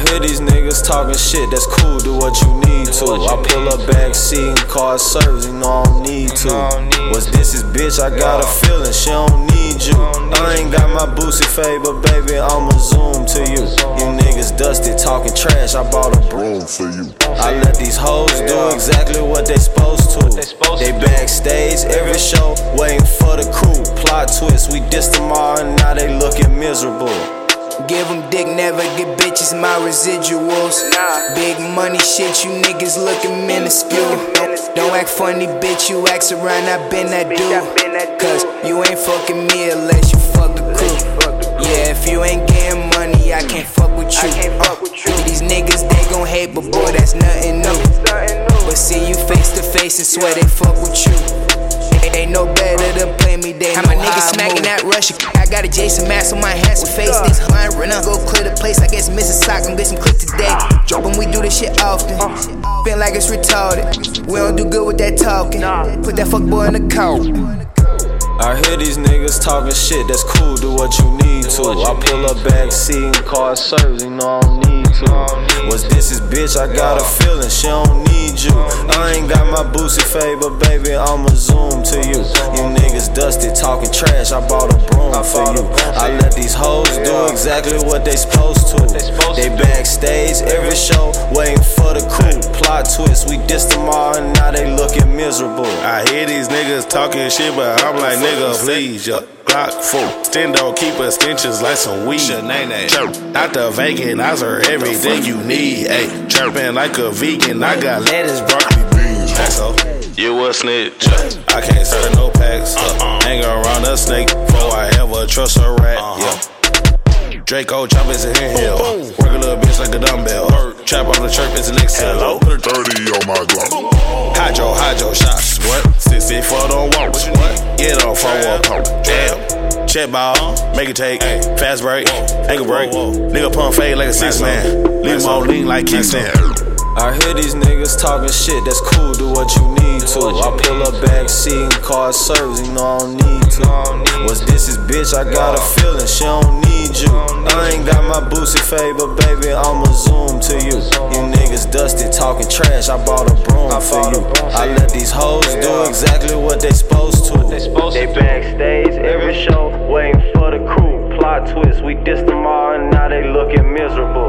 hear these niggas talking shit, that's cool, do what you need to. I pull up back seat and car service, you know I don't need to. What's this is bitch, I got a feeling, she don't need you. I ain't got my boosie fade, but baby, I'ma zoom to you. You niggas dusty, talking trash, I bought a broom for you. I let these hoes do exactly what they supposed to. They backstage every show, waiting for the crew. Plot twist, we dissed them all and now they looking miserable. Give them dick, never get bitches, my residuals. Big money shit, you niggas looking minuscule. Don't act funny, bitch, you act around, I been that dude. Cause you ain't fucking me unless you fuck the crew. Yeah, if you ain't getting money, I can't fuck with you. Uh, these niggas, they gon' hate, but boy, that's nothing new. But see you face to face and swear they fuck with you. Ain't no better than play me, they How know my how niggas smacking that Russia. I got a Jason mask on my handsome face. This line run up, go clear the place. I guess Mrs. Sock gon' get some click today. When we do this shit often, feel like it's retarded. We don't do good with that talking. Put that fuck boy in the coat. I hear these niggas talking shit, that's cool, do what you need to. I pull up back seat and car service, you know I don't need to. What's this is bitch, I got a feeling, she don't need you. I ain't got my boosie fade, but baby, I'ma zoom to you. You niggas dusty, talking trash, I bought a exactly what they supposed to. They backstage every show, waiting for the crew. Plot twist, we dissed them all and now they looking miserable. I hear these niggas talking shit, but I'm like, nigga, please, yo. Glock full. Stendo keep extensions like some weed. Chirp. Out the veganizer, everything you need. Ayy, chirping like a vegan. I got lettuce, broccoli, beans. That's. You a snitch. I can't serve no packs. Uh, hang around a snake before I ever trust a rat. Yeah. Draco chop is in here. Work a little bitch like a dumbbell. Trap on the chirp is an Excel. Put a 30 on my Glock. Hydro, hydro shots. What? 64 don't walk. What? Get on phone walk. Damn. Check ball, uh-huh. make it take, fast break, ankle break. Nigga pump fade like a six man. Leave him on lean like kickstand. I hear these niggas talking shit, that's cool, do what you need to. I pull up back seat and car service, you know I don't need to. What's this is bitch, I got a feeling, she don't need you. I ain't got my boosie fade, but baby, I'ma zoom to you. You niggas dusty, talking trash, I bought a broom for you. I let these hoes do exactly what they supposed to. They backstage every show, waiting for the crew. Plot twist, we dissed them all and now they looking miserable.